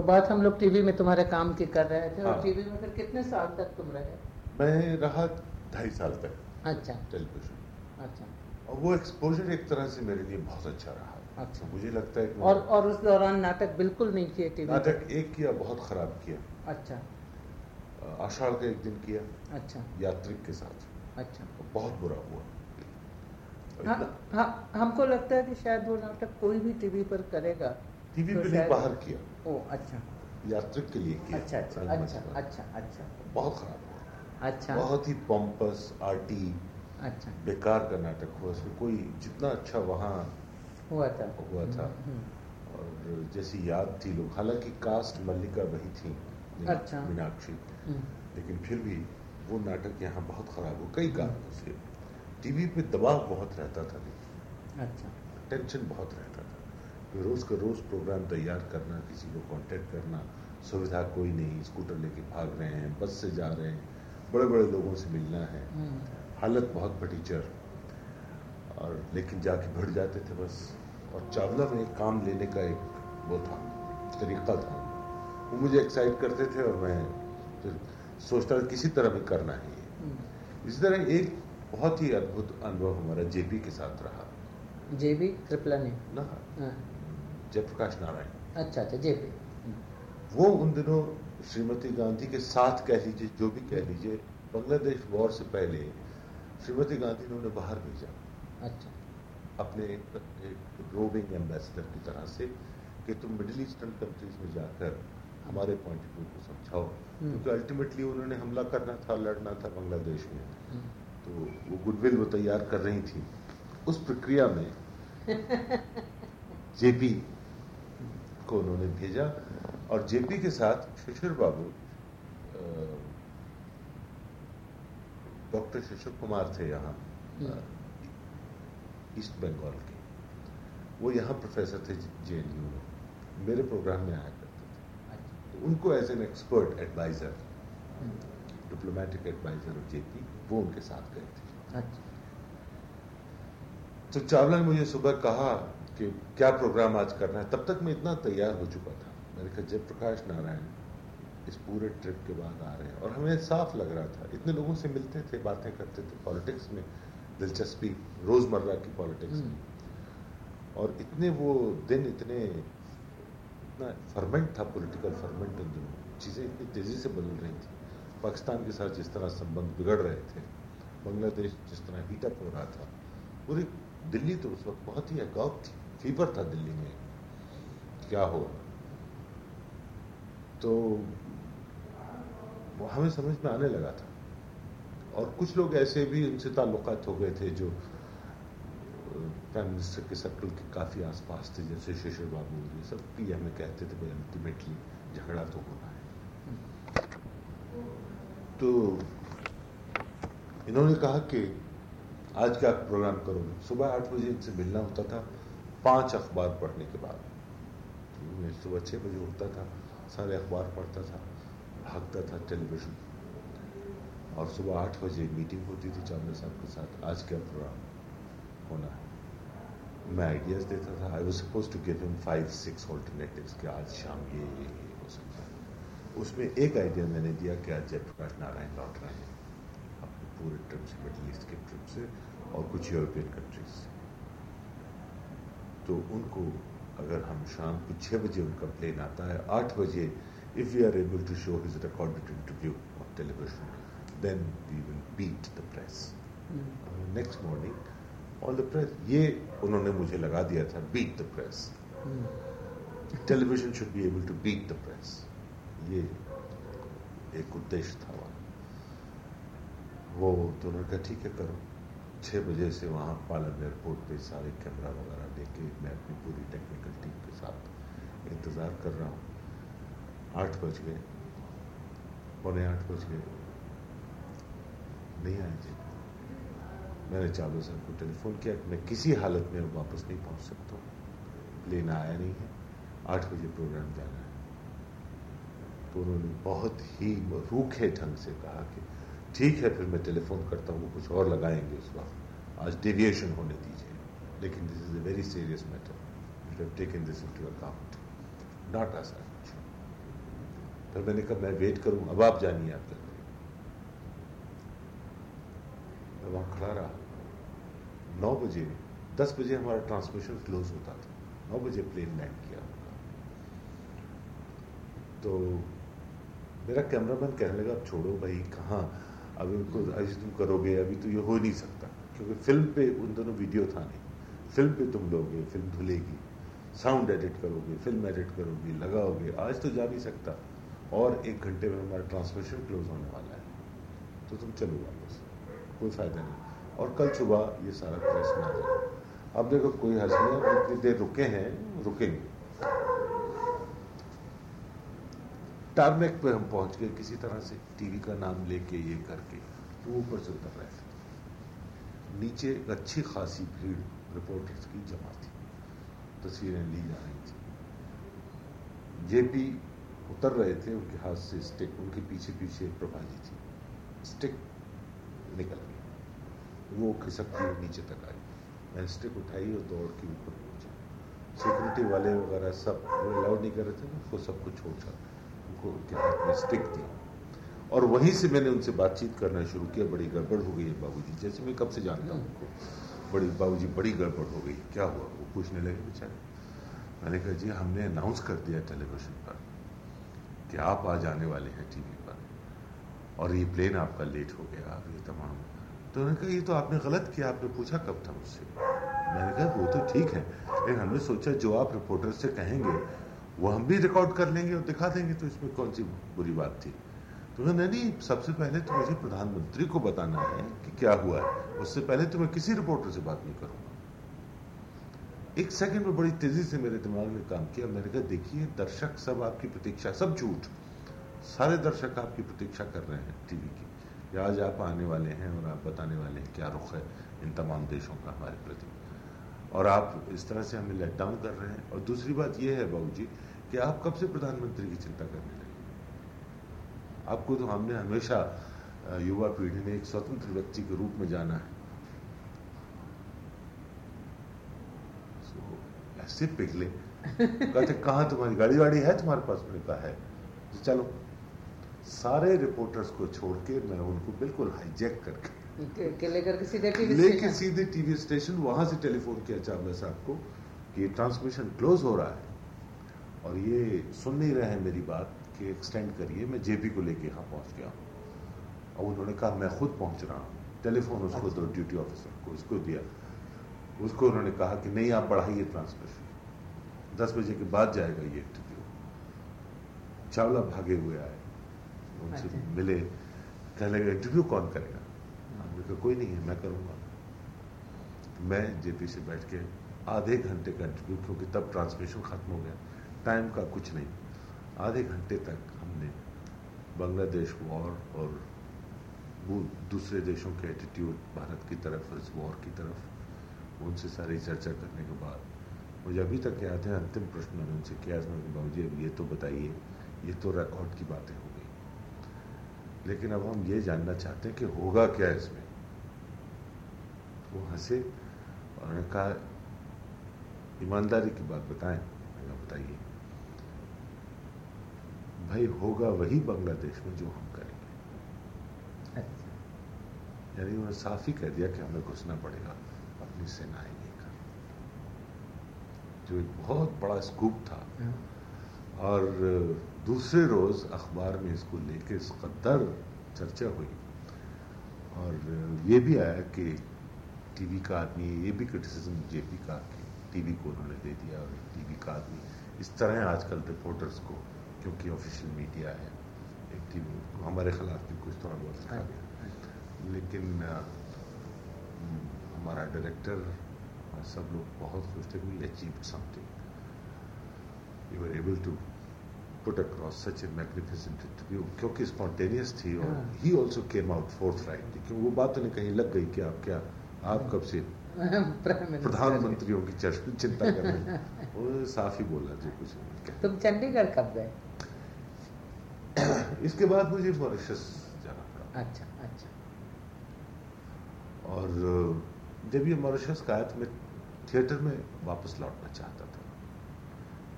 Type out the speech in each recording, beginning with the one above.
तो बात हम लोग टीवी में तुम्हारे काम की कर रहे थे और हाँ। टीवी में फिर कितने साल तक तुम रहे? मैं रहा ढाई साल तक। अच्छा। टेलीविज़न। अच्छा। और वो एक्सपोजर एक तरह से मेरे लिए बहुत अच्छा रहा। अच्छा। मुझे लगता है कि और और उस दौरान नाटक बिल्कुल नहीं किए टीवी नाटक एक किया बहुत खराब किया। अच्छा। आषाढ़ का एक दिन किया। अच्छा। यात्रिक के साथ। अच्छा। तो बहुत बुरा हुआ। हाँ, हाँ हमको लगता है कि शायद वो नाटक कोई भी टीवी पर करेगा टीवी तो पे नहीं बाहर किया। ओ अच्छा। यात्रिक के लिए किया। अच्छा अच्छा अच्छा अच्छा अच्छा। बहुत खराब हुआ। अच्छा। बहुत ही पॉम्पस आर्टी अच्छा। बेकार का नाटक हुआ। उसमें कोई जितना अच्छा वहाँ हुआ था। हुआ था। हम्म, और जैसी याद थी लोग। हालाँकि कास्ट मल्लिका वही थी अच्छा। मीनाक्षी। हम्म, लेकिन फिर भी वो नाटक यहाँ बहुत खराब हुआ। कई कारणों से। टीवी पे दबाव बहुत रहता था। अच्छा। टेंशन बहुत रहता रोज का रोज प्रोग्राम तैयार करना किसी को कांटेक्ट करना सुविधा कोई नहीं स्कूटर लेके भाग रहे हैं बस से जा रहे हैं बड़े बड़े लोगों से मिलना है। हम्म, हालत बहुत फटीचर और लेकिन जाके भिड़ जाते थे बस। और चावला में एक काम लेने का एक वो था तरीका था। वो मुझे एक्साइट करते थे और मैं फिर सोचता था किसी तरह भी करना है हम्म। इसी तरह एक बहुत ही अद्भुत अनुभव हमारा जेपी के साथ रहा। जेबी कृपला ने ना। हाँ, जयप्रकाश नारायण। अच्छा अच्छा जेबी वो उन दिनों श्रीमती गांधी के साथ कह लीजिए जो भी कह लीजिए बांग्लादेश वॉर से पहले श्रीमती गांधी ने उन्हें बाहर भेजा। अच्छा। अपने एक, एक रोविंग एम्बेसडर की तरह से कि तुम मिडिल ईस्टर्न कंट्रीज़ में जाकर हमारे पॉइंट ऑफ़ व्यू को समझाओ। हम्म। क्योंकि अल्टीमेटली उन्होंने हमला करना था लड़ना था बांग्लादेश में। हम्म, तो वो गुडविल वो तैयार कर रही थी। उस प्रक्रिया में जेपी को उन्होंने भेजा और जेपी के साथ शिशिर बाबू डॉक्टर शिशिर कुमार थे यहाँ ईस्ट बंगाल के। वो यहाँ प्रोफेसर थे जे में मेरे प्रोग्राम में आया करते थे। अच्छा। तो उनको as an expert adviser hmm, diplomatic adviser of JP वो उनके साथ गए थे। अच्छा। तो चावला ने मुझे सुबह कहा कि क्या प्रोग्राम आज करना है? तब तक मैं इतना तैयार हो चुका था। मैंने कहा जयप्रकाश नारायण इस पूरे ट्रिप के बाद आ रहे हैं और हमें साफ़ लग रहा था। इतने लोगों से मिलते थे बातें करते थे पॉलिटिक्स में दिलचस्पी रोज़मर्रा की पॉलिटिक्स में। और इतने वो दिन इतने इतना फर्मेंट था पॉलिटिकल फर्मेंट उन दिनों। चीज़ें इतनी तेज़ी से बदल रही थी। पाकिस्तान के साथ जिस तरह संबंध बिगड़ रहे थे बांग्लादेश जिस तरह हीटअप हो रहा था पूरी दिल्ली तो उस वक्त बहुत ही अगौक थी। फीवर था दिल्ली में। क्या हो तो वो हमें समझ में आने लगा था। और कुछ लोग ऐसे भी उनसे ताल्लुकात हो गए थे जो प्राइम मिनिस्टर के सर्कल के काफ़ी आसपास थे, जैसे शिशिर बाबू ये सब भी हमें कहते थे, भाई अल्टीमेटली झगड़ा तो होना है। तो इन्होंने कहा कि, आज क्या प्रोग्राम करोगे? सुबह आठ बजे इनसे मिलना होता था। पाँच अखबार पढ़ने के बाद। मैं सुबह छह बजे उठता था, सारे अखबार पढ़ता था, भागता था टेलीविज़न। और सुबह आठ बजे मीटिंग होती थी चावला साहब के साथ। आज क्या प्रोग्राम होना है? मैं आइडियाज़ देता था। I was supposed to give him five six alternatives कि आज शाम ये ये ये हो सकता है। उसमें एक आइडिया मैंने दिया कि आज जयप्रकाश नारायण लौट रहे हैं। अपने पूरे ट्रिप से मिडल ईस्ट के ट्रिप से और कुछ यूरोपियन कंट्रीज़ से। तो उनको अगर हम शाम को छः बजे उनका प्लेन आता है आठ बजे if we are able to show his recorded interview on television then we will beat the press next morning on the press ये उन्होंने मुझे लगा दिया था beat the press television should be able to beat the press ये एक उद्देश्य था वहाँ। वो तो उन्होंने कहा ठीक है करो। छः बजे से वहाँ पालन एयरपोर्ट पे सारे कैमरा वगैरह लेके मैं अपनी पूरी टेक्निकल टीम के साथ इंतज़ार कर रहा हूँ। आठ बज गए। पौने आठ बज गए। नहीं आए जी। मैंने चावला साहब को टेलीफोन किया कि मैं किसी हालत में वापस नहीं पहुँच सकता हूँ। प्लेन आया नहीं है। आठ बजे प्रोग्राम जाना है। तो उन्होंने बहुत ही रूखे ढंग से कहा कि, ठीक है, फिर मैं टेलीफोन करता हूँ, वो कुछ और लगाएँगे उस वक्त। आज डेविएशन होने दीजिए। लेकिन this is a very serious matter you have taken this into account not such फिर मैंने कहा, मैं वेट करूँ। अब आप जानिए आप करें वहाँ खड़ा रहा। नौ बजे, दस बजे हमारा ट्रांसमिशन क्लोज होता था। नौ बजे प्लेन लैंड किया तो मेरा कैमरामैन कहने लगा छोड़ो भाई, कहाँ? अभी उनको ऐसे तुम करोगे, अभी तो ये हो नहीं सकता। क्योंकि फ़िल्म पे उन दोनों वीडियो था नहीं। फ़िल्म पे तुम लोगे फ़िल्म धुलेगी। साउंड एडिट करोगे फ़िल्म एडिट करोगे, लगाओगे, आज तो जा नहीं सकता। और एक घंटे में हमारा ट्रांसमिशन क्लोज होने वाला है। तो तुम चलो वापस। कोई फ़ायदा नहीं। और कल सुबह ये सारा प्रेस में आ जाए अब देखो, कोई हर्ष नहीं इतनी देर रुके हैं, रुकेंगे। टारमेक पे हम पहुँच गए, किसी तरह से टीवी का नाम लेके, ये करके तो ऊपर से उतर रहे थे नीचे अच्छी खासी भीड़ रिपोर्टर्स की जमा थी। तस्वीरें ली जा रही थी। जेपी उतर रहे थे, उनके हाथ से स्टिक उनके पीछे पीछे प्रभा जी थी। स्टिक निकल गई। वो खिसकती हुई नीचे तक आई। मैंने स्टिक उठाई और दौड़ के ऊपर पहुँचा। सिक्योरिटी वाले वगैरह सब, वो अलाउड नहीं कर रहे थे उसको सब कुछ छाड़ उनको उनके हाथ में स्टिक दी और वहीं से मैंने उनसे बातचीत करना शुरू किया। बड़ी गड़बड़ हो गई है बाबूजी। जैसे मैं कब से जानता हूँ उनको। बड़ी बाबूजी बड़ी गड़बड़ हो गई। क्या हुआ? वो पूछने लगे बेचारे। मैंने कहा, जी, हमने अनाउंस कर दिया टेलीविज़न पर कि आप आज आने वाले हैं टीवी पर और ये प्लेन आपका लेट हो गया, ये तमाम तो उन्होंने कहा, ये तो आपने गलत किया, आपने पूछा कब था मुझसे? मैंने कहा, वो तो ठीक है, लेकिन हमने सोचा जो आप रिपोर्टर से कहेंगे, वो हम भी रिकॉर्ड कर लेंगे और दिखा देंगे तो इसमें कौन सी बुरी बात थी? तो नहीं, सबसे पहले तो मुझे प्रधानमंत्री को बताना है कि क्या हुआ है। उससे पहले तो मैं किसी रिपोर्टर से बात नहीं करूँगा। एक सेकंड में बड़ी तेज़ी से मेरे दिमाग में काम किया। मैंने कहा, देखिए, दर्शक सब आपकी प्रतीक्षा, सब झूठ। सारे दर्शक आपकी प्रतीक्षा कर रहे हैं टीवी की। आज आप आने वाले हैं और आप बताने वाले हैं क्या रुख है इन तमाम देशों का हमारे प्रति। और आप इस तरह से हमें लेट डाउन कर रहे हैं। और दूसरी बात यह है बाबू जी कि आप कब से प्रधानमंत्री की चिंता कर रहे लगे आपको तो हमने हमेशा युवा पीढ़ी ने एक स्वतंत्र व्यक्ति के रूप में जाना है। So, ऐसे पिघले। कहते कहा तुम्हारी गाड़ी वाड़ी है तुम्हारे पास? मैंने कहा है। तो चलो सारे रिपोर्टर्स को छोड़ के मैं उनको बिल्कुल हाईजैक करके। लेकर के सीधे टीवी लेके सीधे टीवी स्टेशन वहाँ से टेलीफोन किया चावला साहब को कि ट्रांसमिशन क्लोज हो रहा है और ये सुन नहीं रहे हैं मेरी बात। कि एक्सटेंड करिए मैं जेपी को लेके यहाँ पहुँच गया और उन्होंने कहा मैं खुद पहुँच रहा हूँ। टेलीफोन उसको अच्छा। दो ड्यूटी ऑफिसर को उसको दिया। उसको उन्होंने कहा कि नहीं आप बढ़ाइए ट्रांसमिशन दस बजे के बाद जाएगा ये इंटरव्यू चावला भागे हुए आए। उनसे अच्छा। मिले। कहने लगे इंटरव्यू कौन करेगा? हमने कहा कोई नहीं है मैं करूँगा। मैं जेपी से बैठ के आधे घंटे का इंटरव्यू क्योंकि तब ट्रांसमिशन खत्म हो गया। टाइम का कुछ नहीं। आधे घंटे तक हमने बांग्लादेश वॉर और वो दूसरे देशों के एटीट्यूड भारत की तरफ़ इस वॉर की तरफ़, उनसे सारी चर्चा करने के बाद, मुझे अभी तक याद है, अंतिम प्रश्न मैंने उनसे किया बाबू जी अब ये तो बताइए, ये तो रिकॉर्ड की बातें हो गई। लेकिन अब हम ये जानना चाहते हैं कि होगा क्या इसमें। वो हंसे और उन्होंने कहा, ईमानदारी की बात बताएँ मैंने बताइए भाई होगा वही बांग्लादेश में जो हम करेंगे। अच्छा। यानी उन्होंने साफ़ ही कह दिया कि हमें घुसना पड़ेगा अपनी सेनाएँ लेकर। जो एक बहुत बड़ा स्कूप था। हाँ। और दूसरे रोज अखबार में इसको लेके इस कद्दर चर्चा हुई। और ये भी आया कि टीवी का आदमी ये भी क्रिटिसिज्म जेपी का कि टीवी को उन्होंने दे दिया और टीवी का आदमी इस तरह आजकल रिपोर्टर्स को। क्योंकि ऑफिशियल मीडिया है। एक टीवी हमारे खिलाफ भी कुछ थोड़ा बहुत लिखा गया। लेकिन हमारा डायरेक्टर सब लोग बहुत खुश थे we achieve something you are able to put across such a magnificent interview क्योंकि स्पॉन्टेनियस थी और ही। Also came out forth right क्योंकि वो बात उन्हें कहीं लग गई कि आप क्या आप कब से प्रधानमंत्रियों की चिंता कर रहे वो साफ़ ही बोला जो कुछ तुम चंडीगढ़ कब गए? इसके बाद मुझे मॉरिशस जाना पड़ा अच्छा अच्छा। और जब ये मॉरिशस का आया तो मैं थिएटर में वापस लौटना चाहता था।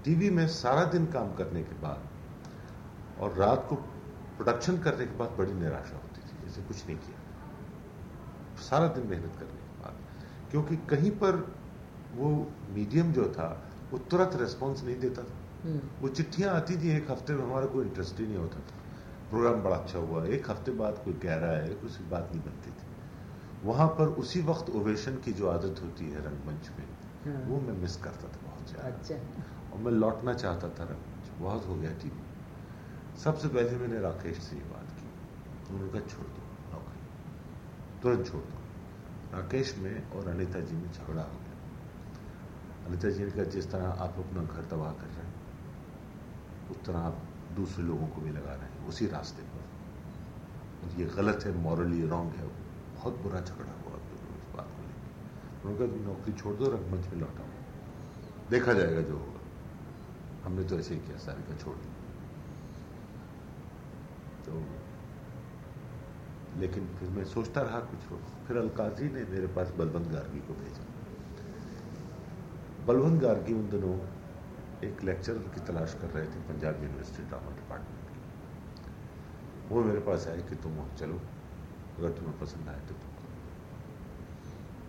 टीवी में सारा दिन काम करने के बाद और रात को प्रोडक्शन करने के बाद बड़ी निराशा होती थी जैसे कुछ नहीं किया। सारा दिन मेहनत करने क्योंकि कहीं पर वो मीडियम जो था वो तुरंत रेस्पॉन्स नहीं देता था। हम्म, वो चिट्ठियाँ आती थी एक हफ़्ते में हमारा कोई इंटरेस्ट ही नहीं होता था। प्रोग्राम बड़ा अच्छा हुआ। एक हफ़्ते बाद कोई कह रहा है कुछ बात नहीं बनती थी। वहाँ पर उसी वक्त ओवेशन की जो आदत होती है रंगमंच में हाँ। वो मैं मिस करता था बहुत ज़्यादा। अच्छा। और मैं लौटना चाहता था रंगमंच। बहुत हो गया टीवी सबसे पहले मैंने राकेश से ये बात की। उन्होंने कहा छोड़ दो नौकरी। तुरंत छोड़ दो। राकेश में और अनिता जी में झगड़ा हो गया। अनिता जी ने कहा, जिस तरह आप अपना घर तबाह कर रहे हैं, उस तरह आप दूसरे लोगों को भी लगा रहे हैं, उसी रास्ते पर। और ये गलत है मॉरली रॉन्ग है, बहुत बुरा झगड़ा हुआ आप दोनों इस बात को लेकर उन्होंने कहा नौकरी छोड़ दो, रंगमंच में लौटाओ। देखा जाएगा जो होगा। हमने तो ऐसे ही किया, सारे का छोड़ दिया तो लेकिन फिर मैं सोचता रहा कुछ वक्त। फिर अलकाजी ने मेरे पास बलवंत गार्गी को भेजा। बलवंत गार्गी उन दिनों एक लेक्चरर की तलाश कर रहे थे पंजाब यूनिवर्सिटी ड्रामा डिपार्टमेंट की। वो मेरे पास आए कि तुम वहाँ चलो, अगर तुम्हें पसंद आए तो तुम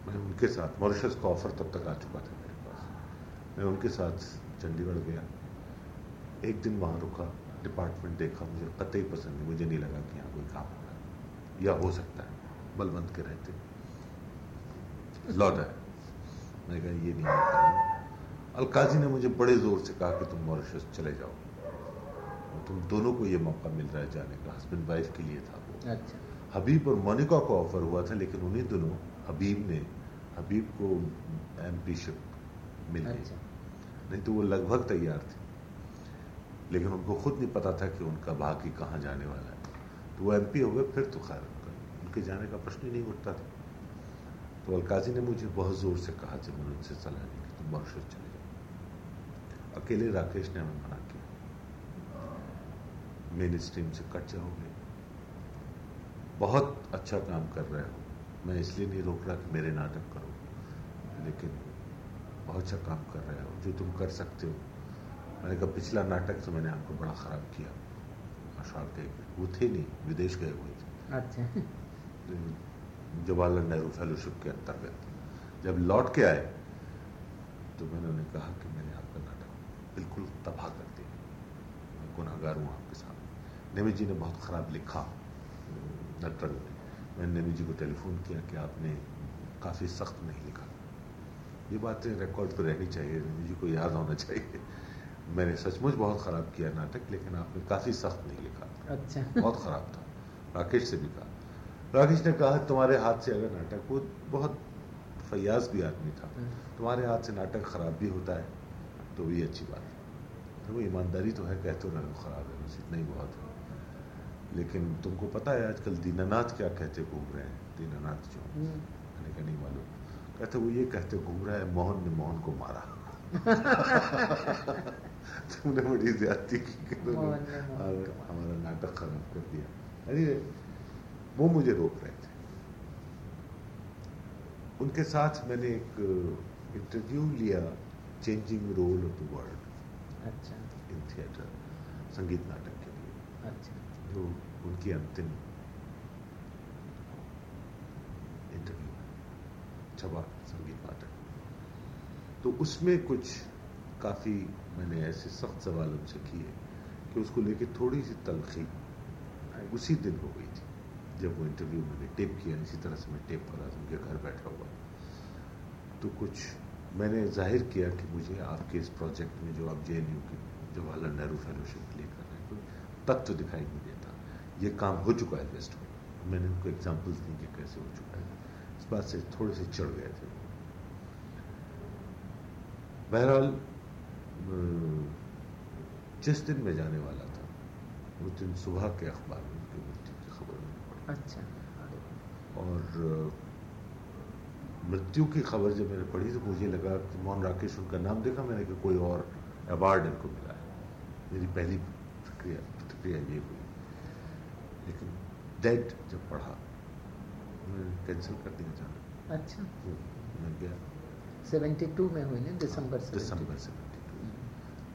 मैं उनके साथ, मॉरिशस का ऑफ़र तब तक आ चुका था मेरे पास। मैं उनके साथ चंडीगढ़ गया। एक दिन वहाँ रुका डिपार्टमेंट देखा, मुझे कतई पसंद नहीं, मुझे नहीं लगा कि यहाँ कोई काम होगा या हो सकता है बलवंत के रहते लौट आया मैं कहा ये नहीं करूँगा अलकाजी ने मुझे बड़े ज़ोर से कहा कि तुम मॉरिशस चले जाओ। तुम दोनों को ये मौका मिल रहा है जाने का। हस्बैंड वाइफ के लिए था वो। अच्छा। हबीब और मोनिका को ऑफ़र हुआ था लेकिन उन्हीं दोनों हबीब ने हबीब को एमपी शिप मिल गई। अच्छा। नहीं तो वो लगभग तैयार थे। लेकिन उनको खुद नहीं पता था कि उनका भाग्य कहाँ जाने वाला है। वो एमपी हो गए, फिर तो खैर, उनका उनके जाने का प्रश्न ही नहीं उठता था। तो अलकाजी ने मुझे बहुत ज़ोर से कहा, जब उनसे सलाह ली कि तुम चले जाओ अकेले राकेश ने हमें मना किया। मेन स्ट्रीम से कट जाओगे बहुत अच्छा काम कर रहे हो। मैं इसलिए नहीं रोक रहा कि मेरे नाटक करो, लेकिन बहुत अच्छा काम कर रहे हो, जो तुम कर सकते हो। मैंने कहा, पिछला नाटक तो मैंने आपको बड़ा ख़राब किया। अशार के वो थे नहीं विदेश गए हुए थे। अच्छा। जवाहरलाल नेहरू फेलोशिप के अंतर्गत। जब लौट के आए तो मैंने उन्हें कहा कि मैंने आपका नाटक बिल्कुल तबाह कर दिया। मैं गुनाहगार हूँ आपके सामने। नेमी जी ने बहुत ख़राब लिखा नटरंग ने मैंने नेमी जी को टेलीफोन किया कि आपने काफ़ी सख्त नहीं लिखा। ये बातें रिकॉर्ड पर रहनी चाहिए नेमी जी को याद होना चाहिए। मैंने सचमुच बहुत ख़राब किया नाटक लेकिन आपने काफ़ी सख्त नहीं लिखा। अच्छा। बहुत ख़राब था। राकेश से भी कहा। राकेश ने कहा तुम्हारे हाथ से अगर नाटक वो बहुत फयाज भी आदमी था। तुम्हारे हाथ से नाटक खराब भी होता है तो भी अच्छी बात है। तो वो ईमानदारी तो है कहते हो ना खराब है बस इतना ही बहुत है। लेकिन तुमको पता है आजकल दीनानाथ क्या कहते घूम रहे हैं? दीनानाथ जो। हम्म, मैंने कहा नहीं मालूम। कहते वो ये कहते घूम रहा है मोहन ने मोहन को मारा। तुमने बड़ी ज्यादती की और हमारा नाटक खराब कर दिया अरे वो मुझे रोक रहे थे उनके साथ मैंने एक इंटरव्यू लिया changing role of the world in theatre, संगीत नाटक के लिए अच्छा जो उनकी अंतिम इंटरव्यू छबा संगीत नाटक तो उसमें कुछ काफ़ी मैंने ऐसे सख्त सवाल उनसे किए कि उसको लेके थोड़ी सी तलखी। उसी दिन हो गई थी, जब वो इंटरव्यू मैंने टेप किया, इसी तरह से मैं टेप कर था उनके घर बैठा हुआ तो कुछ मैंने ज़ाहिर किया कि मुझे आपके इस प्रोजेक्ट में जो आप जे की जवाहरलाल नेहरू फेलोशिप के लिए कर रहे हैं, कोई तत्व दिखाई नहीं देता। ये काम हो चुका है वेस्ट में मैंने उनको एग्जाम्पल्स दी कि कैसे हो चुका है। इस बात से थोड़े से चढ़ गए थे बहरहाल जिस दिन मैं जाने वाला था उस दिन सुबह के अखबार में उनकी मृत्यु की खबर पढ़ी अच्छा। और मृत्यु की खबर जब मैंने पढ़ी तो मुझे लगा कि मोहन राकेश उनका नाम देखा मैंने कि कोई और अवार्ड इनको मिला है। मेरी पहली प्रक्रिया प्रतिक्रिया ये हुई। लेकिन डेड जब पढ़ा मैंने कैंसिल कर दिया जाना। अच्छा। मैं गया। 72 में हुई ना दिसंबर से। दिसंबर टू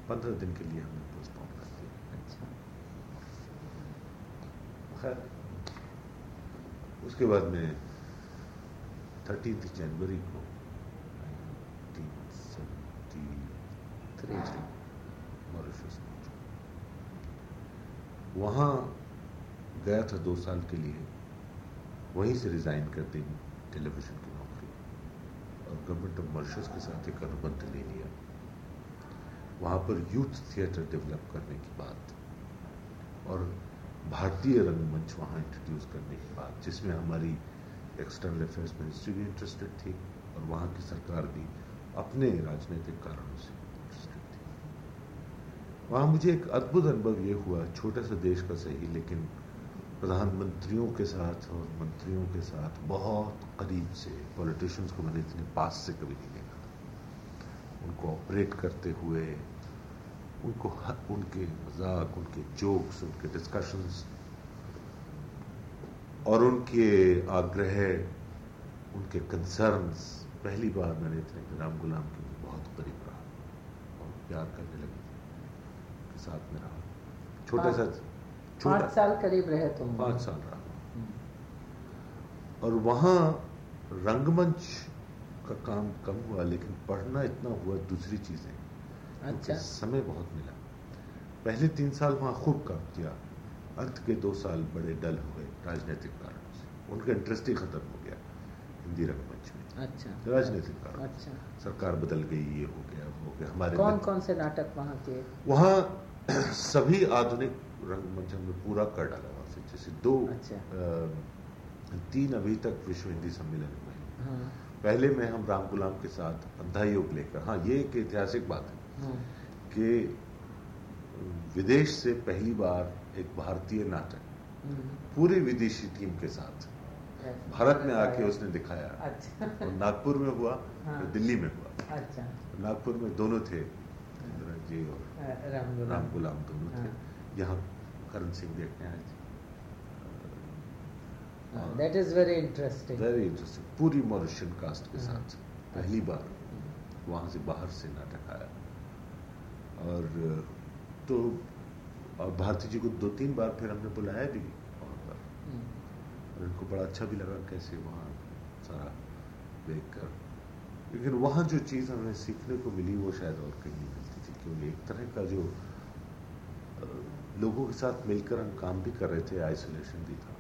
पंद्रह दिन के लिए हमने पोस्टपोन कर दिया। अच्छा। खैर, उसके बाद में थर्टीन जनवरी को मॉरिशस वहाँ गया था दो साल के लिए। वहीं से रिजाइन कर दी टेलीविज़न की नौकरी। और गवर्नमेंट ऑफ़ मॉरिशस के साथ एक अनुबंध ले लिया। वहाँ पर यूथ थिएटर डेवलप करने की बात और भारतीय रंगमंच वहाँ इंट्रोड्यूस करने की बात, जिसमें हमारी एक्सटर्नल अफेयर्स मिनिस्ट्री भी इंटरेस्टेड थी और वहाँ की सरकार भी अपने राजनीतिक कारणों से इंटरेस्टेड थी। वहाँ मुझे एक अद्भुत अनुभव ये हुआ, छोटे सा देश का सही, लेकिन प्रधानमंत्रियों के साथ और मंत्रियों के साथ बहुत करीब से पॉलिटिशियंस को मैंने इतने पास से कभी नहीं देखा। उनको ऑपरेट करते हुए उनको उनके मज़ाक उनके जोक्स उनके डिस्कशंस और उनके आग्रह उनके कंसर्न्स पहली बार मैंने इतने राम गुलाम के बहुत करीब रहा और प्यार करने लगे के साथ में रहा। छोटा सा पाँच साल करीब रहे तुम। पाँच साल रहा। हम्म। और वहाँ रंगमंच का काम कम हुआ लेकिन पढ़ना इतना हुआ दूसरी चीज़ें। अच्छा। समय बहुत मिला। पहले तीन साल वहाँ खूब काम किया। अंत के दो साल बड़े डल हो गए राजनीतिक कारण से। उनका इंटरेस्ट ही खत्म हो गया हिंदी रंगमंच में। अच्छा। राजनीतिक कारण अच्छा। सरकार बदल गई ये हो गया वो हो गया हमारे कौन कौन से नाटक वहाँ के? वहाँ सभी आधुनिक रंगमंच हमने पूरा कर डाला वहाँ से। जैसे दो अच्छा। आ, तीन अभी तक विश्व हिंदी सम्मेलन हुए हाँ। पहले में हम राम गुलाम के साथ अंधा योग लेकर हाँ ये एक ऐतिहासिक बात है कि विदेश से पहली बार एक भारतीय नाटक पूरी विदेशी टीम के साथ भारत में आके उसने दिखाया। अच्छा। और नागपुर में हुआ हाँ। दिल्ली में हुआ। अच्छा। नागपुर में दोनों थे जी और राम गुलाम, दोनों हाँ। थे यहाँ करण सिंह देखने आए थे। That is very interesting very interesting पूरी मॉरिशियन कास्ट के हाँ। साथ पहली बार वहाँ से बाहर से नाटक आया। और तो और भारती जी को दो तीन बार फिर हमने बुलाया भी वहाँ पर और इनको बड़ा अच्छा भी लगा कैसे वहाँ सारा देख कर। लेकिन वहाँ जो चीज़ हमें सीखने को मिली वो शायद और कहीं नहीं मिलती थी। क्योंकि एक तरह का जो लोगों के साथ मिलकर हम काम भी कर रहे थे आइसोलेशन भी था।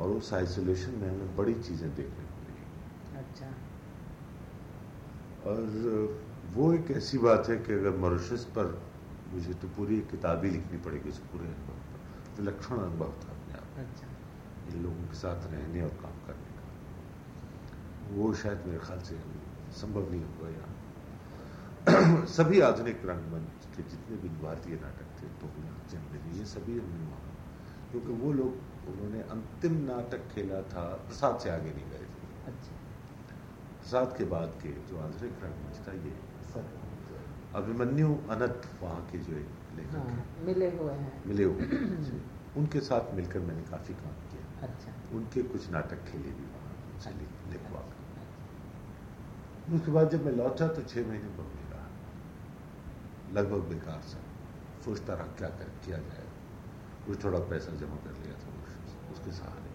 और उस आइसोलेशन में हमें बड़ी चीज़ें देखने को मिली। अच्छा। और वो एक ऐसी बात है कि अगर मॉरिशस पर मुझे तो पूरी एक किताब ही लिखनी पड़ेगी उस पूरे अनुभव पर। विलक्षण अनुभव था अपने आप अच्छा। इन लोगों के साथ रहने और काम करने का। वो शायद मेरे ख्याल से संभव नहीं हुआ यहाँ सभी आधुनिक रंगमंच के जितने भी भारतीय नाटक थे तो जनवरी ये सभी हमने वहाँ क्योंकि वो लोग उन्होंने अंतिम नाटक खेला था प्रसाद से आगे नहीं गए थे। अच्छा। प्रसाद के बाद के जो आधुनिक रंगमंच था ये। अभिमन्यु अनंत वहाँ के जो एक लेखक हाँ, मिले हुए हैं। मिले हुए उनके साथ मिलकर मैंने काफ़ी काम किया। अच्छा। उनके कुछ नाटक खेले भी वहाँ अच्छा। लिखवा अच्छा। उसके बाद जब मैं लौटा तो छह महीने बहुत रहा लगभग बेकार सा। सोचता रहा क्या कर किया जाए। कुछ थोड़ा पैसा जमा कर लिया था। उसके सहारे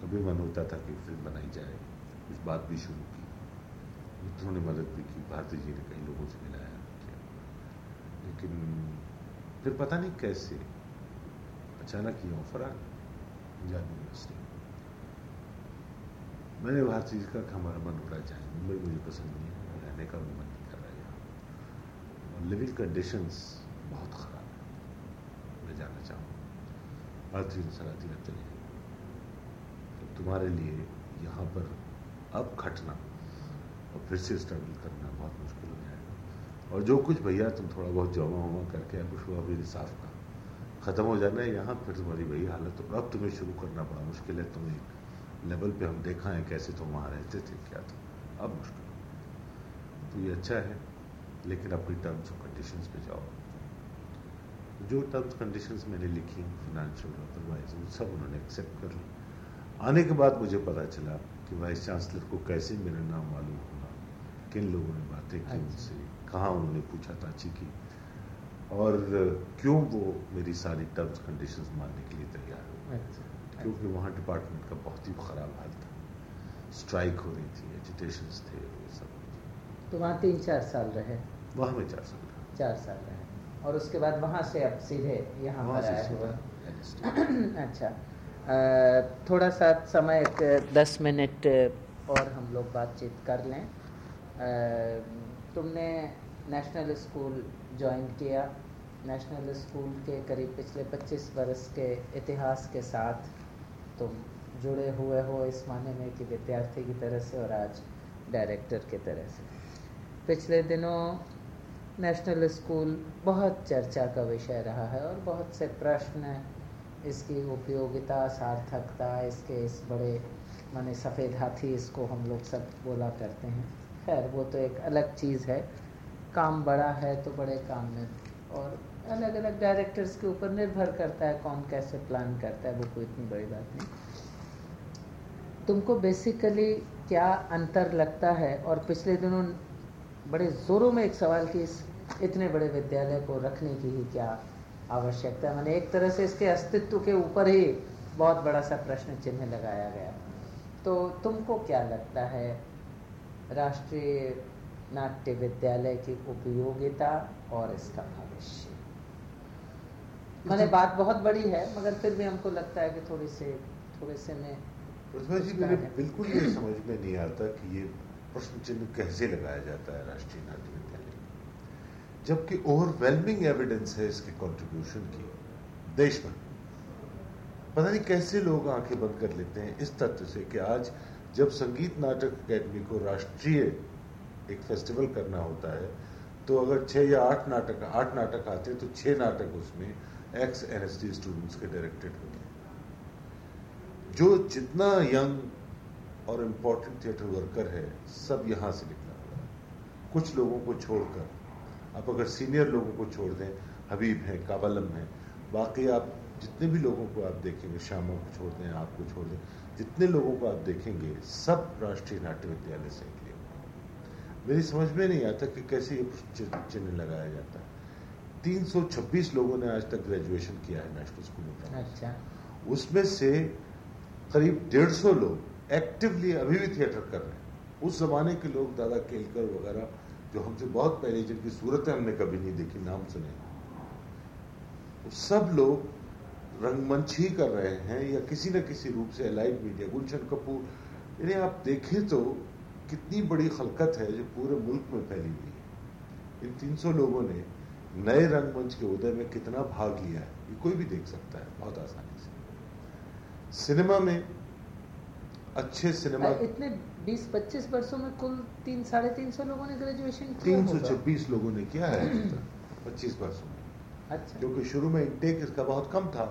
कभी मन होता था कि फ़िल्म बनाई जाए कुछ बात भी शुरू की। मित्रों ने मदद भी की, भारती जी ने कई लोगों से मिलाया लेकिन फिर पता नहीं कैसे अचानक ये ऑफ़र आ पंजाब यूनिवर्सिटी मैंने भारती जी का हमारा मन हो रहा जाए। मुंबई मुझे पसंद नहीं है रहने का भी मन नहीं कर रहा यहाँ। और लिविंग कंडीशंस बहुत ख़राब है। चाहूँगा भारती जी ने सलाह तो तुम्हारे लिए यहाँ पर अब खटना और फिर से स्ट्रगल करना बहुत मुश्किल हो जाएगा। और जो कुछ भैया तुम थोड़ा बहुत जमा वमा करके कुछ हुआ भी साफ़ का। ख़त्म हो जाना है यहाँ, फिर तुम्हारी वही हालत तो अब तुम्हें शुरू करना बड़ा मुश्किल है। तुम एक लेवल पे हम देखा है कैसे तुम वहाँ रहते थे, क्या था। अब मुश्किल तो ये अच्छा है, लेकिन अपनी टर्म्स और कंडीशंस पे जाओ। जो टर्म्स कंडीशंस मैंने लिखी फाइनेंशियल अदरवाइज़ वो सब उन्होंने एक्सेप्ट कर ली। आने के बाद मुझे पता चला कि वाइस चांसलर को कैसे मेरा नाम मालूम किन लोगों ने बातें की अच्छा। उनसे कहाँ उन्होंने पूछा ताची की और क्यों वो मेरी सारी टर्म्स कंडीशंस मानने के लिए तैयार हुए अच्छा क्योंकि वहाँ डिपार्टमेंट का बहुत ही खराब हाल था। स्ट्राइक हो रही थी एजुटेशन थे वो सब। तो वहाँ तीन चार साल रहे? वहाँ में चार साल रहा। चार साल रहे। और उसके बाद वहाँ से अब सीधे यहाँ पर आए अच्छा। थोड़ा सा समय एक दस मिनट और हम लोग बातचीत कर लें। तुमने नेशनल स्कूल ज्वाइन किया। नेशनल स्कूल के करीब पिछले 25 बरस के इतिहास के साथ तुम जुड़े हुए हो इस माने में कि विद्यार्थी की तरह से और आज डायरेक्टर की तरह से। पिछले दिनों नेशनल स्कूल बहुत चर्चा का विषय रहा है और बहुत से प्रश्न इसकी उपयोगिता, सार्थकता, इसके इस बड़े, माने सफ़ेद हाथी इसको हम लोग सब बोला करते हैं। खैर, वो तो एक अलग चीज़ है। काम बड़ा है तो बड़े काम में और अलग अलग डायरेक्टर्स के ऊपर निर्भर करता है कौन कैसे प्लान करता है, वो कोई इतनी बड़ी बात नहीं। तुमको बेसिकली क्या अंतर लगता है और पिछले दिनों बड़े ज़ोरों में एक सवाल कि इस इतने बड़े विद्यालय को रखने की ही क्या आवश्यकता है? मैंने एक तरह से इसके अस्तित्व के ऊपर ही बहुत बड़ा सा प्रश्न चिन्ह लगाया गया। तो तुमको क्या लगता है राष्ट्रीय नाट्य विद्यालय की उपयोगिता और इसका भविष्य? मैंने बात बहुत बड़ी है मगर फिर भी हमको लगता है कि थोड़ी से थोड़े से में जी मेरे बिल्कुल ये समझ में नहीं आता कि ये प्रश्न चिन्ह कैसे लगाया जाता है राष्ट्रीय नाट्य विद्यालय? जबकि ओवरवेलमिंग एविडेंस है इसके कंट्रीब्यूशन की, देश में पता नहीं कैसे लोग आँखें बंद कर लेते हैं इस तथ्य से कि आज जब संगीत नाटक अकेडमी को राष्ट्रीय एक फेस्टिवल करना होता है तो अगर छह या आठ नाटक आठ नाटक आते हैं तो छह नाटक उसमें एक्स एनएसडी स्टूडेंट्स के डायरेक्टेड होते हैं। जो जितना यंग और इम्पोर्टेंट थिएटर वर्कर है सब यहाँ से निकला हुआ है। कुछ लोगों को छोड़कर आप अगर सीनियर लोगों को छोड़ दें हबीब हैं काबलम हैं बाकी आप जितने भी लोगों को आप देखेंगे श्यामा को छोड़ दें आपको छोड़ दें जितने लोगों को आप देखेंगे सब राष्ट्रीय नाट्य विद्यालय से निकले मेरी समझ में नहीं आता कि कैसे ये चिन्ह लगाया जाता है। 326 लोगों ने आज तक ग्रेजुएशन किया है नेशनल स्कूल ऑफ़ अच्छा। उसमें से करीब डेढ़ लोग एक्टिवली अभी भी थिएटर कर रहे हैं। उस जमाने के लोग, दादा केलकर वगैरह, जो हमसे बहुत पहले, जिनकी सूरतें हमने कभी नहीं देखी, नाम सुने सब लोग रंगमंच ही कर रहे हैं या किसी न किसी रूप से अलाइड मीडिया गुलशन कपूर यानी आप देखें तो कितनी बड़ी खलकत है जो पूरे मुल्क में फैली हुई है। इन 300 लोगों ने नए रंगमंच के उदय में कितना भाग लिया है, ये कोई भी देख सकता है, बहुत आसानी से। सिनेमा में अच्छे सिनेमा इतने 20-25 वर्षों में कुल तीन साढ़े तीन सौ लोगों ने ग्रेजुएशन किया तीन सौ छब्बीस लोगों ने किया है। पच्चीस वर्षों में। अच्छा। क्योंकि शुरू में इंटेक इसका बहुत कम था।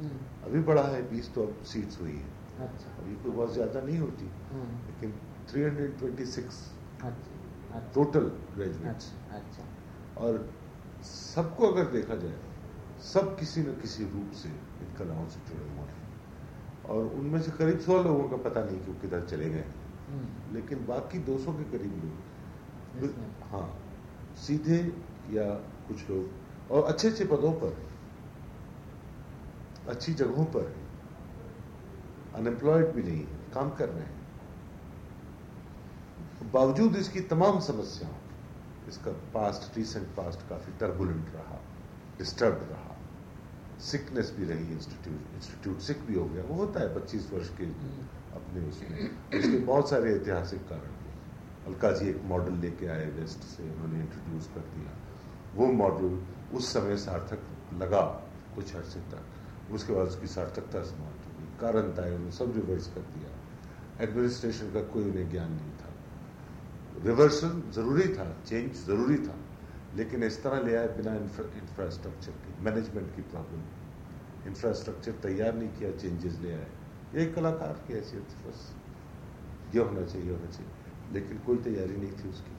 हम्म, अभी बढ़ा है बीस तो अब सीट्स हुई है। अच्छा। अभी कोई बहुत ज़्यादा नहीं होती। हम्म, लेकिन 326 अच्छा अच्छा। टोटल ग्रेजुएट्स अच्छा अच्छा। और सबको अगर देखा जाए सब किसी न किसी रूप से इन कलाओं से जुड़े हुए हैं। और उनमें से करीब सौ लोगों का पता नहीं कि वो किधर चले गए। हम्म, लेकिन बाकी 200 के करीब लोग। हाँ सीधे या कुछ लोग। और अच्छे अच्छे पदों पर अच्छी जगहों पर अनएम्प्लॉयड भी नहीं है काम कर रहे हैं। बावजूद इसकी तमाम समस्याओं इसका पास्ट रिसेंट पास्ट काफ़ी टर्बुलेंट रहा डिस्टर्ब रहा। सिकनेस भी रही इंस्टीट्यूट इंस्टीट्यूट सिक भी हो गया। वो होता है 25 वर्ष के हम्म, अपने उसमें। उसके बहुत सारे ऐतिहासिक कारण थे। अलका जी एक मॉडल लेके आए वेस्ट से उन्होंने इंट्रोड्यूस कर दिया। वो मॉडल उस समय सार्थक लगा कुछ अर्से तक। उसके बाद उसकी सार्थकता समाप्त हो गई। कारण था उन्होंने सब रिवर्स कर दिया। एडमिनिस्ट्रेशन का कोई उन्हें ज्ञान नहीं था। रिवर्सल ज़रूरी था चेंज ज़रूरी था। लेकिन इस तरह ले आए बिना इंफ्रास्ट्रक्चर की मैनेजमेंट की प्रॉब्लम इंफ्रास्ट्रक्चर तैयार नहीं किया चेंजेस ले आए। ये कलाकार की हैसियत, बस। ये होना चाहिए होना चाहिए। लेकिन कोई तैयारी नहीं थी उसकी।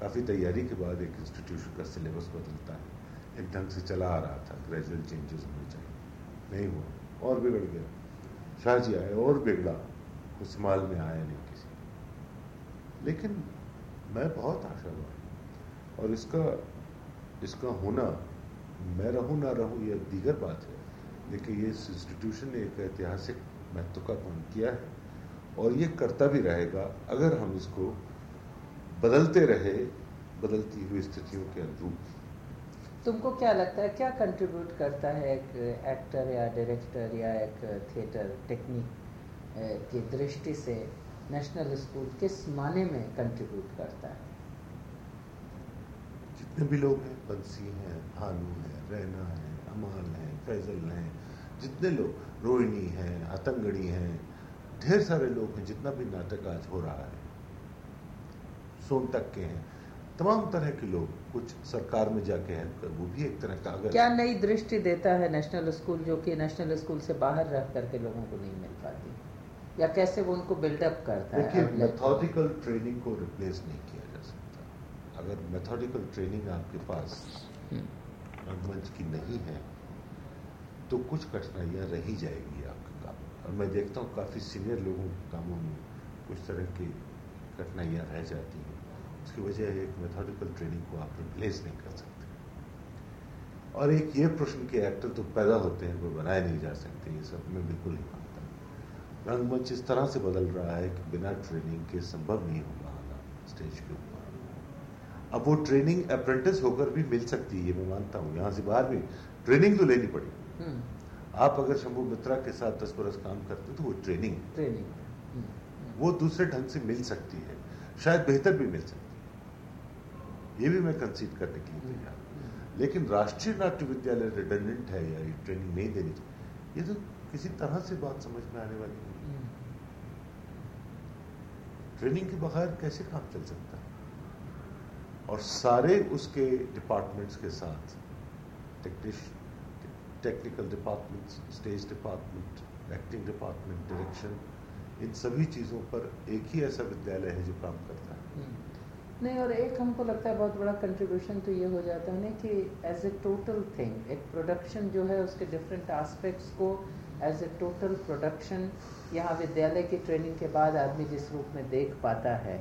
काफ़ी तैयारी के बाद एक इंस्टीट्यूशन का सिलेबस बदलता है। एक ढंग से चला आ रहा था ग्रेजुअल चेंजेस होने चाहिए। नहीं हुआ। और बिगड़ गया। शाहजी आए, और बिगड़ा। कुछ माल में आया नहीं किसी। लेकिन मैं बहुत आशावान और इसका इसका होना, मैं रहूँ ना रहूँ, यह दीगर बात है। लेकिन ये इस इंस्टीट्यूशन ने एक ऐतिहासिक महत्व का काम किया है और ये करता भी रहेगा अगर हम इसको बदलते रहे, बदलती हुई स्थितियों के अनुरूप। तुमको क्या लगता है, क्या कंट्रीब्यूट करता है एक एक्टर या डायरेक्टर या एक थिएटर टेक्निक की दृष्टि से नेशनल स्कूल किस माने में कंट्रीब्यूट करता है? जितने भी लोग हैं बंसी हैं भानु हैं रैना है अमाल है फैजल हैं जितने लोग रोहिणी हैं आतंगड़ी हैं ढेर सारे लोग हैं जितना भी नाटक आज हो रहा है। सोन तक के हैं। तमाम तरह के लोग कुछ सरकार में जाके हेल्प कर वो भी एक तरह का अगर क्या नई दृष्टि देता है नेशनल स्कूल जो कि नेशनल स्कूल से बाहर रह करके लोगों को नहीं मिल पाती? या कैसे वो उनको बिल्डअप करता है मेथोडिकल ट्रेनिंग को रिप्लेस नहीं किया। अगर मेथोडिकल ट्रेनिंग आपके पास हम्म। रंगमंच की नहीं है तो कुछ कठिनाइयाँ रही जाएगी आपके काम और मैं देखता हूँ काफ़ी सीनियर लोगों के कामों में कुछ तरह की कठिनाइयाँ रह जाती हैं। उसकी वजह है एक मेथोडिकल ट्रेनिंग को आप रिप्लेस नहीं कर सकते। और एक ये प्रश्न के एक्टर तो पैदा होते हैं वो बनाए नहीं जा सकते ये सब मैं बिल्कुल नहीं मानता। रंगमंच इस तरह से बदल रहा है कि बिना ट्रेनिंग के संभव नहीं हो पाना स्टेज के ऊपर। अब वो ट्रेनिंग अप्रेंटिस होकर भी मिल सकती है मैं मानता हूँ यहाँ से बाहर भी ट्रेनिंग तो लेनी पड़ी। हम्म। आप अगर शंभु मित्रा के साथ दस बरस काम करते तो वो ट्रेनिंग ट्रेनिंग वो दूसरे ढंग से मिल सकती है शायद बेहतर भी मिल सकती है। ये भी मैं कंसीड करने के लिए तैयार लेकिन राष्ट्रीय नाट्य विद्यालय रिडेंडेंट है या ये ट्रेनिंग नहीं देनी चाहिए ये तो किसी तरह से बात समझ में आने वाली नहीं ट्रेनिंग के बगैर कैसे काम चल सकता है? और सारे उसके डिपार्टमेंट्स के साथ टेक्निश technical department stage department acting department direction इन सभी चीज़ों पर एक ही ऐसा विद्यालय है जो काम करता है हम्म। नहीं, और एक हमको लगता है बहुत बड़ा कंट्रीब्यूशन तो ये हो जाता है ना कि एज ए टोटल थिंग एक प्रोडक्शन जो है उसके डिफरेंट एस्पेक्ट्स को एज ए टोटल प्रोडक्शन यहाँ विद्यालय की ट्रेनिंग के बाद आदमी जिस रूप में देख पाता है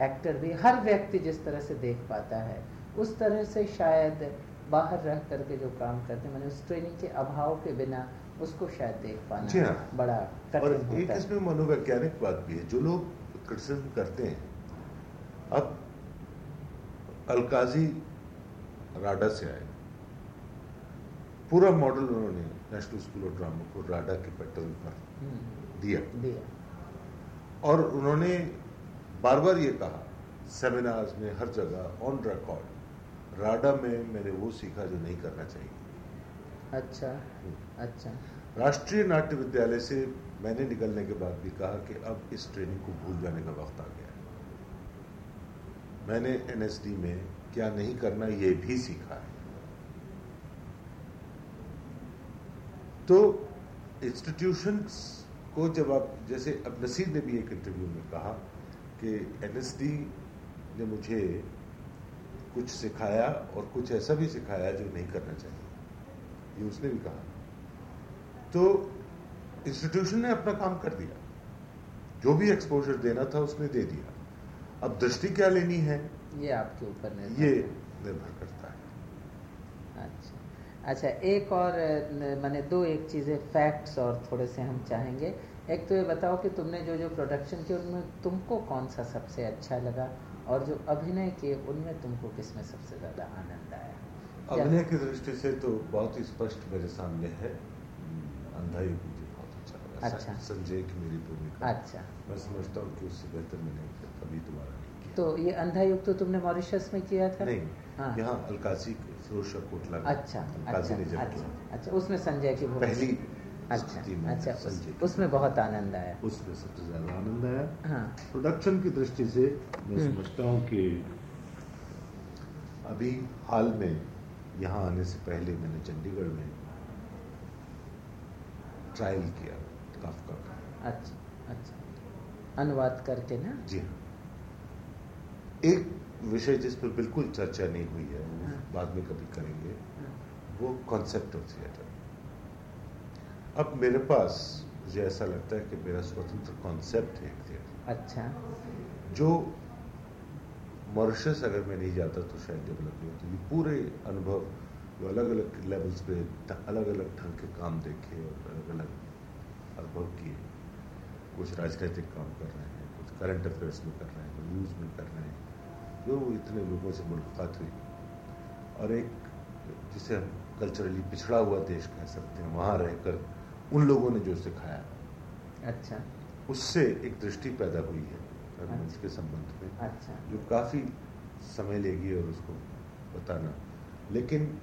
एक्टर भी हर व्यक्ति जिस तरह से देख पाता है उस तरह से शायद बाहर रह करके जो काम करते हैं मैंने उस ट्रेनिंग के अभाव के बिना उसको शायद देख पाना जी हाँ। बड़ा और एक इसमें मनोवैज्ञानिक बात भी है जो लोग क्रिटिसिज्म करते हैं अब अलकाजी राडा से आए पूरा मॉडल उन्होंने नेशनल स्कूल ऑफ़ ड्रामा को राडा के पैटर्न पर हम्म। दिया दिया और उन्होंने बार बार ये कहा सेमिनार्स में हर जगह ऑन रिकॉर्ड राडा में मैंने वो सीखा जो नहीं करना चाहिए। अच्छा हम्म। अच्छा। राष्ट्रीय नाट्य विद्यालय से मैंने निकलने के बाद भी कहा कि अब इस ट्रेनिंग को भूल जाने का वक्त आ गया मैंने एनएसडी में क्या नहीं करना ये भी सीखा है। तो इंस्टीट्यूशंस को जब आप जैसे अब नसीर ने भी एक इंटरव्यू में कहा कि एनएसडी ने मुझे कुछ सिखाया और कुछ ऐसा भी सिखाया जो नहीं करना चाहिए। ये उसने भी कहा। तो इंस्टीट्यूशन ने अपना काम कर दिया। जो भी एक्सपोजर देना था उसने दे दिया। अब दृष्टि क्या लेनी है? ये आपके ऊपर निर्भर ये निर्भर करता है। अच्छा। अच्छा एक और मैंने दो एक चीज़ें फैक्ट्स और थोड़े से हम चाहेंगे। एक तो ये बताओ कि तुमने जो जो प्रोडक्शन किए उनमें तुमको कौन सा सबसे अच्छा लगा? और जो अभिनय किए उनमें तुमको किसमें सबसे ज़्यादा आनंद आया? अभिनय की दृष्टि से तो बहुत ही स्पष्ट मेरे सामने है। अंधा युग अच्छा संजय की मेरी भूमिका। अच्छा। मैं समझता हूँ कि उससे बेहतर मैंने कभी दोबारा नहीं किया। तो ये अंधा युग तो तुमने मॉरिशस में किया था? नहीं। हाँ। यहाँ अलकासी फिरोज कोटला अच्छा अच्छा अच्छा अच्छा उसमें संजय की पहली अच्छा अच्छा संजय उसमें बहुत आनंद आया। उसमें सबसे ज़्यादा आनंद आया। हाँ। प्रोडक्शन की दृष्टि से मैं हम्म। समझता हूँ कि अभी हाल में यहाँ आने से पहले मैंने चंडीगढ़ में ट्रायल किया काफका का अच्छा अच्छा। अनुवाद करके ना? जी हाँ। एक विषय जिस पर बिल्कुल चर्चा नहीं हुई है हाँ। बाद में कभी करेंगे हाँ। वो कॉन्सेप्ट ऑफ़ थिएटर अब मेरे पास मुझे ऐसा लगता है कि मेरा स्वतंत्र कॉन्सेप्ट है एक थिएटर अच्छा। जो मॉरिशस अगर मैं नहीं जाता तो शायद डेवलप नहीं होती। ये पूरे अनुभव जो अलग अलग लेवल्स पे अलग अलग ढंग के काम देखे और अलग अलग अनुभव किए। कुछ राजनीतिक काम कर रहे हैं कुछ करंट अफेयर्स में कर रहे हैं कुछ न्यूज़ में कर रहे हैं। जो इतने लोगों से मुलाकात हुई। और एक जिसे हम कल्चरली पिछड़ा हुआ देश कह सकते हैं वहाँ रहकर उन लोगों ने जो सिखाया अच्छा। उससे एक दृष्टि पैदा हुई है रंगमंच अच्छा। के संबंध में अच्छा। जो काफ़ी समय लेगी और उसको बताना। लेकिन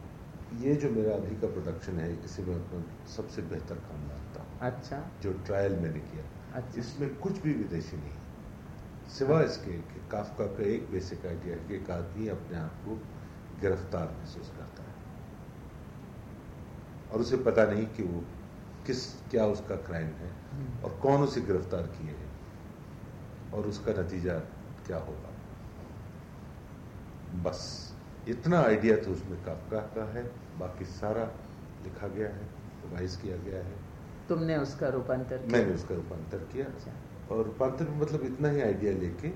ये जो मेरा अभी का प्रोडक्शन है इसे मैं अपना सबसे बेहतर काम मानता हूँ। अच्छा। जो ट्रायल मैंने किया। अच्छा। इसमें कुछ भी विदेशी नहीं सिवाय इसके कि काफका का एक बेसिक आइडिया है कि एक आदमी अपने आप को गिरफ़्तार महसूस करता है। और उसे पता नहीं कि वो किस क्या उसका क्राइम है हम्म। और कौन उसे गिरफ़्तार किए है और उसका नतीजा क्या होगा बस इतना आइडिया तो उसमें काफका का है बाकी सारा लिखा गया है रिवाइज किया गया है तुमने उसका रूपांतर किया? मैंने उसका रूपांतर किया अच्छा और रूपांतर में मतलब इतना ही आइडिया लेके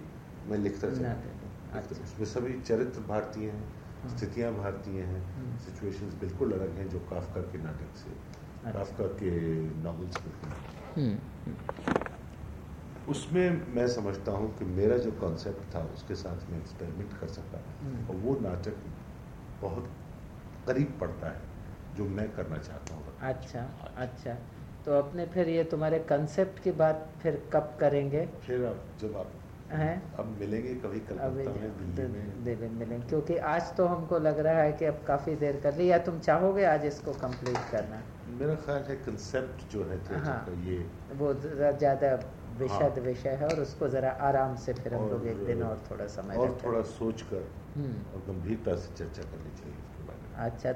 मैं लिखता चला अच्छा उसमें सभी चरित्र भारतीय हैं हाँ। स्थितियाँ भारतीय हैं हम्म। सिचुएशंस बिल्कुल अलग हैं जो काफका के नाटक से अच्छा। काफका के नॉवेल्स उसमें मैं समझता हूँ कि मेरा जो कॉन्सेप्ट था उसके साथ मैं एक्सपेरिमेंट कर सका हम्म। और वो नाटक बहुत करीब पड़ता है जो मैं करना चाहता हूँ। अच्छा अच्छा। तो अपने फिर ये तुम्हारे कंसेप्ट की बात फिर कब करेंगे? फिर अब जब आप हैं? अब मिलेंगे कभी कलकत्ता में दिल्ली में दिल्ली में। मिलेंगे क्योंकि आज तो हमको लग रहा है कि अब काफ़ी देर कर ली या तुम चाहोगे आज इसको कंप्लीट करना? मेरा ख्याल है कंसेप्ट जो है हाँ। का ये वो ज़्यादा विशद हाँ। विषय है और उसको ज़रा आराम से फिर हम लोग एक दिन और थोड़ा समय और थोड़ा सोच कर हम्म, और गंभीरता से चर्चा करनी चाहिए उसके बारे में अच्छा